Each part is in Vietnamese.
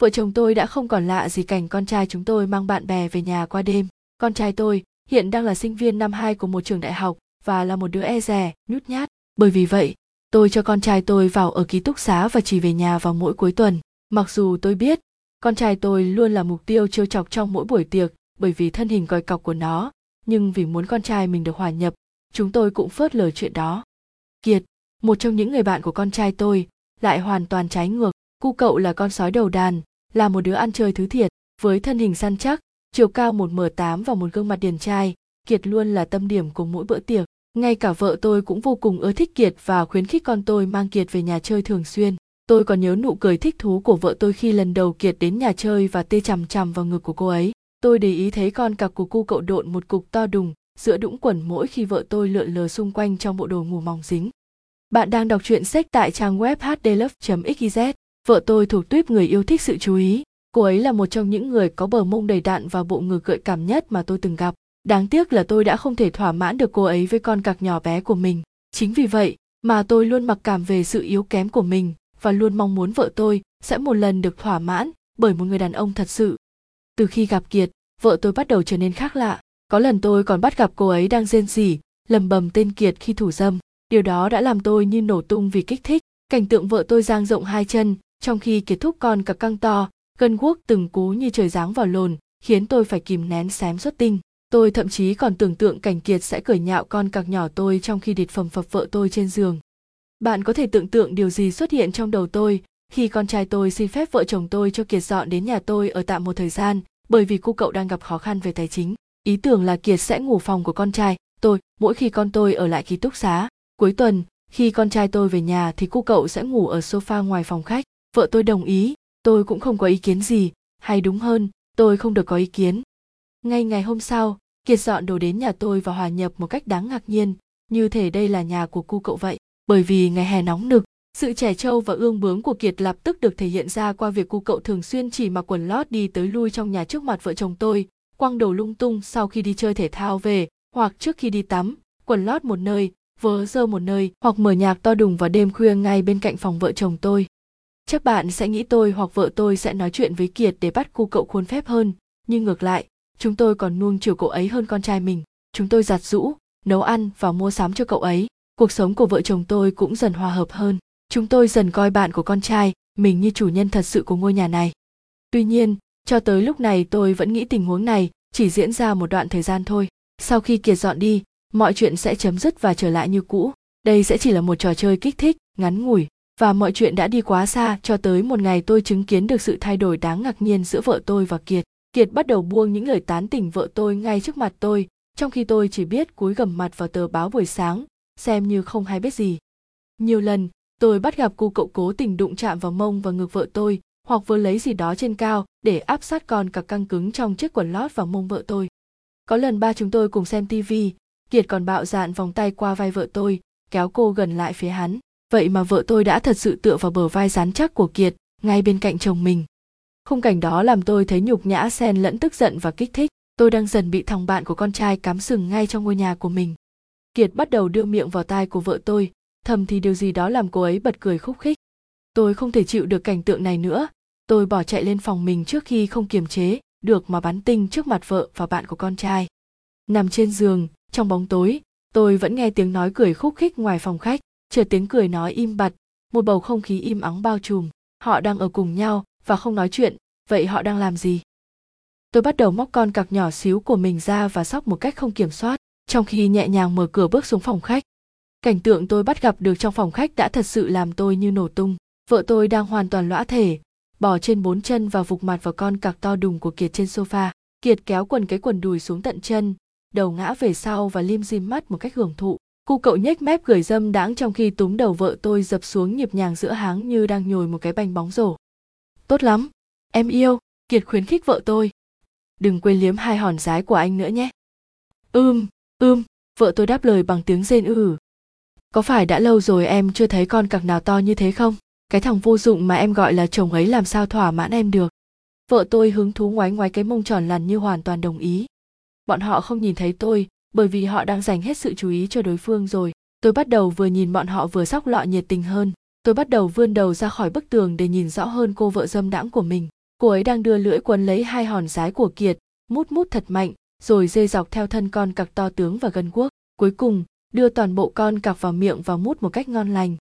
vợ chồng tôi đã không còn lạ gì cảnh con trai chúng tôi mang bạn bè về nhà qua đêm. Con trai tôi hiện đang là sinh viên năm 2 của một trường đại học và là một đứa e rè, nhút nhát. Bởi vì vậy tôi cho con trai tôi vào ở ký túc xá và chỉ về nhà vào mỗi cuối tuần. Mặc dù tôi biết con trai tôi luôn là mục tiêu trêu chọc trong mỗi buổi tiệc bởi vì thân hình còi cọc của nó. Nhưng vì muốn con trai mình được hòa nhập chúng tôi cũng phớt lờ chuyện đó. Kiệt một trong những người bạn của con trai tôi lại hoàn toàn trái ngược. Cu cậu là con sói đầu đàn là một đứa ăn chơi thứ thiệt. Với thân hình săn chắc, chiều cao một m tám và một gương mặt điển trai, kiệt luôn là tâm điểm của mỗi bữa tiệc. Ngay cả vợ tôi cũng vô cùng ưa thích kiệt và khuyến khích con tôi mang kiệt về nhà chơi thường xuyên. Tôi còn nhớ nụ cười thích thú của vợ tôi khi lần đầu kiệt đến nhà chơi và tê chằm chằm vào ngực của cô ấy. Tôi để ý thấy con cặc của cu cậu độn một cục to đùng giữa đũng quần mỗi khi vợ tôi lượn lờ xung quanh trong bộ đồ ngủ mỏng dính. Bạn đang đọc truyện sách tại trang web hdlove.xyz vợ tôi thuộc tuyếp người yêu thích sự chú ý. Cô ấy là một trong những người có bờ mông đầy đạn và bộ ngực gợi cảm nhất mà tôi từng gặp. Đáng tiếc là tôi đã không thể thỏa mãn được cô ấy với con cặc nhỏ bé của mình. Chính vì vậy mà tôi luôn mặc cảm về sự yếu kém của mình và luôn mong muốn vợ tôi sẽ một lần được thỏa mãn bởi một người đàn ông thật sự. Từ khi gặp kiệt, vợ tôi bắt đầu trở nên khác lạ. Có lần tôi còn bắt gặp cô ấy đang rên rỉ, lầm bầm tên kiệt khi thủ dâm. Điều đó đã làm tôi như nổ tung vì kích thích. Cảnh tượng vợ tôi giang rộng hai chân trong khi kết thúc con cặp căng to, gân guốc từng cú như trời giáng vào lồn, khiến tôi phải kìm nén xém xuất tinh. Tôi thậm chí còn tưởng tượng cảnh kiệt sẽ cười nhạo con cặc nhỏ tôi trong khi địt phẩm phập vợ tôi trên giường. Bạn có thể tưởng tượng điều gì xuất hiện trong đầu tôi khi con trai tôi xin phép vợ chồng tôi cho kiệt dọn đến nhà tôi ở tạm một thời gian, bởi vì cô cậu đang gặp khó khăn về tài chính. Ý tưởng là kiệt sẽ ngủ phòng của con trai tôi mỗi khi con tôi ở lại ký túc xá. Cuối tuần, khi con trai tôi về nhà thì cô cậu sẽ ngủ ở sofa ngoài phòng khách vợ tôi đồng ý, tôi cũng không có ý kiến gì. Hay đúng hơn, tôi không được có ý kiến. Ngay ngày hôm sau, kiệt dọn đồ đến nhà tôi và hòa nhập một cách đáng ngạc nhiên. Như thể đây là nhà của cu cậu vậy. Bởi vì ngày hè nóng nực, sự trẻ trâu và ương bướng của kiệt lập tức được thể hiện ra qua việc cu cậu thường xuyên chỉ mặc quần lót đi tới lui trong nhà trước mặt vợ chồng tôi, quăng đầu lung tung sau khi đi chơi thể thao về, hoặc trước khi đi tắm, quần lót một nơi, vớ dơ một nơi, hoặc mở nhạc to đùng vào đêm khuya ngay bên cạnh phòng vợ chồng tôi chắc bạn sẽ nghĩ tôi hoặc vợ tôi sẽ nói chuyện với kiệt để bắt cu cậu khuôn phép hơn. Nhưng ngược lại, chúng tôi còn nuông chiều cậu ấy hơn con trai mình. Chúng tôi giặt rũ, nấu ăn và mua sắm cho cậu ấy. Cuộc sống của vợ chồng tôi cũng dần hòa hợp hơn. Chúng tôi dần coi bạn của con trai mình như chủ nhân thật sự của ngôi nhà này. Tuy nhiên, cho tới lúc này tôi vẫn nghĩ tình huống này chỉ diễn ra một đoạn thời gian thôi. Sau khi kiệt dọn đi, mọi chuyện sẽ chấm dứt và trở lại như cũ. Đây sẽ chỉ là một trò chơi kích thích, ngắn ngủi và mọi chuyện đã đi quá xa, cho tới một ngày tôi chứng kiến được sự thay đổi đáng ngạc nhiên giữa vợ tôi và kiệt. Kiệt bắt đầu buông những lời tán tỉnh vợ tôi ngay trước mặt tôi, trong khi tôi chỉ biết cúi gầm mặt vào tờ báo buổi sáng, xem như không hay biết gì. Nhiều lần, tôi bắt gặp cô cậu cố tình đụng chạm vào mông và ngực vợ tôi, hoặc vừa lấy gì đó trên cao, để áp sát con cặc căng cứng trong chiếc quần lót vào mông vợ tôi. Có lần ba chúng tôi cùng xem tivi kiệt còn bạo dạn vòng tay qua vai vợ tôi, kéo cô gần lại phía hắn vậy mà vợ tôi đã thật sự tựa vào bờ vai rắn chắc của kiệt, ngay bên cạnh chồng mình. Khung cảnh đó làm tôi thấy nhục nhã, xen lẫn tức giận và kích thích. Tôi đang dần bị thằng bạn của con trai cắm sừng ngay trong ngôi nhà của mình. Kiệt bắt đầu đưa miệng vào tai của vợ tôi, thầm thì điều gì đó làm cô ấy bật cười khúc khích. Tôi không thể chịu được cảnh tượng này nữa. Tôi bỏ chạy lên phòng mình trước khi không kiềm chế được mà bắn tinh trước mặt vợ và bạn của con trai. Nằm trên giường, trong bóng tối, tôi vẫn nghe tiếng nói cười khúc khích ngoài phòng khách chờ tiếng cười nói im bặt, một bầu không khí im ắng bao trùm. Họ đang ở cùng nhau và không nói chuyện. Vậy họ đang làm gì? Tôi bắt đầu móc con cặc nhỏ xíu của mình ra và sóc một cách không kiểm soát, trong khi nhẹ nhàng mở cửa bước xuống phòng khách. Cảnh tượng tôi bắt gặp được trong phòng khách đã thật sự làm tôi như nổ tung. Vợ tôi đang hoàn toàn lõa thể, bò trên bốn chân và vục mặt vào con cặc to đùng của kiệt trên sofa. Kiệt kéo quần cái quần đùi xuống tận chân, đầu ngã về sau và lim dim mắt một cách hưởng thụ cu cậu nhếch mép cười dâm đãng trong khi túm đầu vợ tôi dập xuống nhịp nhàng giữa háng như đang nhồi một cái bánh bóng rổ. Tốt lắm, em yêu, kiệt khuyến khích vợ tôi. Đừng quên liếm hai hòn rái của anh nữa nhé. Ưm ưm, vợ tôi đáp lời bằng tiếng rên ư có phải đã lâu rồi em chưa thấy con cặc nào to như thế không? Cái thằng vô dụng mà em gọi là chồng ấy làm sao thỏa mãn em được? Vợ tôi hứng thú ngoái ngoái cái mông tròn lằn như hoàn toàn đồng ý. Bọn họ không nhìn thấy tôi bởi vì họ đang dành hết sự chú ý cho đối phương rồi. Tôi bắt đầu vừa nhìn bọn họ vừa sóc lọ nhiệt tình hơn. Tôi bắt đầu vươn đầu ra khỏi bức tường để nhìn rõ hơn cô vợ dâm đãng của mình. Cô ấy đang đưa lưỡi quấn lấy hai hòn rái của kiệt, mút mút thật mạnh, rồi dê dọc theo thân con cặc to tướng và gân guốc. Cuối cùng, đưa toàn bộ con cặc vào miệng và mút một cách ngon lành.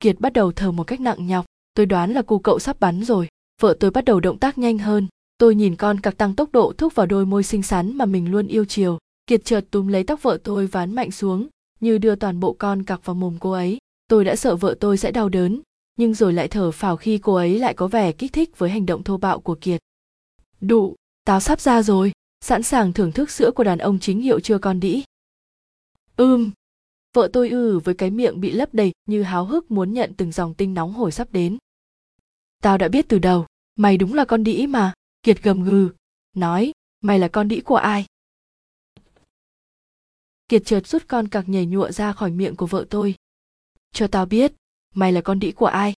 Kiệt bắt đầu thở một cách nặng nhọc. Tôi đoán là cu cậu sắp bắn rồi. Vợ tôi bắt đầu động tác nhanh hơn. Tôi nhìn con cặc tăng tốc độ thúc vào đôi môi xinh xắn mà mình luôn yêu chiều kiệt chợt túm lấy tóc vợ tôi ván mạnh xuống, như đưa toàn bộ con cặc vào mồm cô ấy. Tôi đã sợ vợ tôi sẽ đau đớn, nhưng rồi lại thở phào khi cô ấy lại có vẻ kích thích với hành động thô bạo của kiệt. Đủ táo sắp ra rồi, sẵn sàng thưởng thức sữa của đàn ông chính hiệu chưa con đĩ. Ưm vợ tôi ư với cái miệng bị lấp đầy như háo hức muốn nhận từng dòng tinh nóng hổi sắp đến. Tao đã biết từ đầu, mày đúng là con đĩ mà, kiệt gầm gừ, nói, mày là con đĩ của ai? Kiệt chợt rút con cặc nhảy nhụa ra khỏi miệng của vợ tôi. Cho tao biết, mày là con đĩ của ai?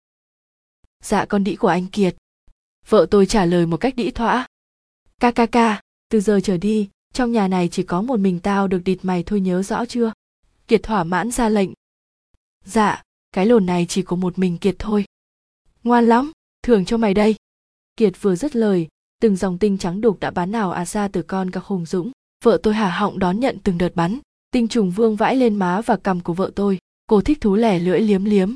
Dạ con đĩ của anh kiệt. Vợ tôi trả lời một cách đĩ thỏa ca ca ca, từ giờ trở đi, trong nhà này chỉ có một mình tao được địt mày thôi nhớ rõ chưa? Kiệt thỏa mãn ra lệnh. Dạ cái lồn này chỉ có một mình kiệt thôi. Ngoan lắm, thưởng cho mày đây. Kiệt vừa dứt lời, từng dòng tinh trắng đục đã bắn nào à ra từ con các hùng dũng. Vợ tôi hả họng đón nhận từng đợt bắn tinh trùng vương vãi lên má và cằm của vợ tôi, cô thích thú lẻ lưỡi liếm liếm.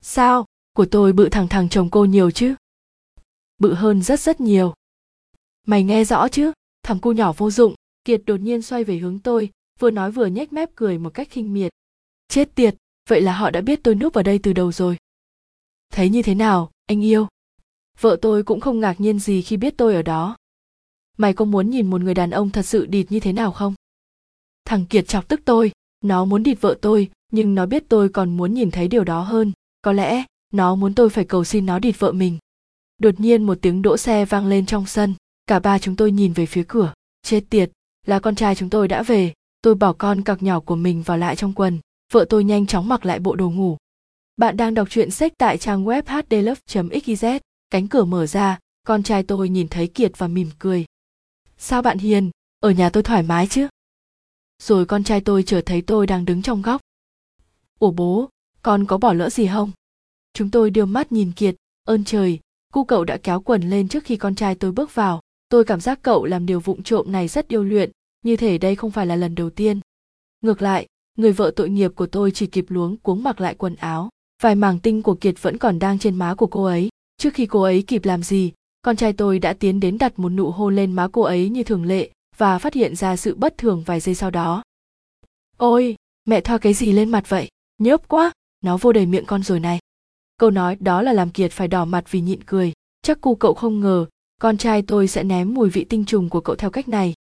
Sao? Của tôi bự thằng thằng chồng cô nhiều chứ? Bự hơn rất rất nhiều. Mày nghe rõ chứ? Thằng cu nhỏ vô dụng. Kiệt đột nhiên xoay về hướng tôi, vừa nói vừa nhếch mép cười một cách khinh miệt. Chết tiệt! Vậy là họ đã biết tôi núp ở đây từ đầu rồi. Thấy như thế nào, anh yêu? Vợ tôi cũng không ngạc nhiên gì khi biết tôi ở đó. Mày có muốn nhìn một người đàn ông thật sự địt như thế nào không? Thằng kiệt chọc tức tôi. Nó muốn địt vợ tôi, nhưng nó biết tôi còn muốn nhìn thấy điều đó hơn. Có lẽ, nó muốn tôi phải cầu xin nó địt vợ mình. Đột nhiên một tiếng đỗ xe vang lên trong sân. Cả ba chúng tôi nhìn về phía cửa. Chết tiệt, là con trai chúng tôi đã về. Tôi bỏ con cặc nhỏ của mình vào lại trong quần. Vợ tôi nhanh chóng mặc lại bộ đồ ngủ. Bạn đang đọc truyện sách tại trang web hdlove xyz cánh cửa mở ra, con trai tôi nhìn thấy kiệt và mỉm cười. Sao bạn hiền? Ở nhà tôi thoải mái chứ? Rồi con trai tôi chợt thấy tôi đang đứng trong góc. Ủa bố, con có bỏ lỡ gì không? Chúng tôi đưa mắt nhìn kiệt, ơn trời, cu cậu đã kéo quần lên trước khi con trai tôi bước vào. Tôi cảm giác cậu làm điều vụng trộm này rất điêu luyện, như thể đây không phải là lần đầu tiên. Ngược lại, người vợ tội nghiệp của tôi chỉ kịp luống cuống mặc lại quần áo. Vài màng tinh của kiệt vẫn còn đang trên má của cô ấy. Trước khi cô ấy kịp làm gì, con trai tôi đã tiến đến đặt một nụ hôn lên má cô ấy như thường lệ và phát hiện ra sự bất thường vài giây sau đó. Ôi, mẹ thoa cái gì lên mặt vậy? Nhớp quá, nó vô đầy miệng con rồi này. Câu nói đó là làm kiệt phải đỏ mặt vì nhịn cười. Chắc cu cậu không ngờ, con trai tôi sẽ ném mùi vị tinh trùng của cậu theo cách này.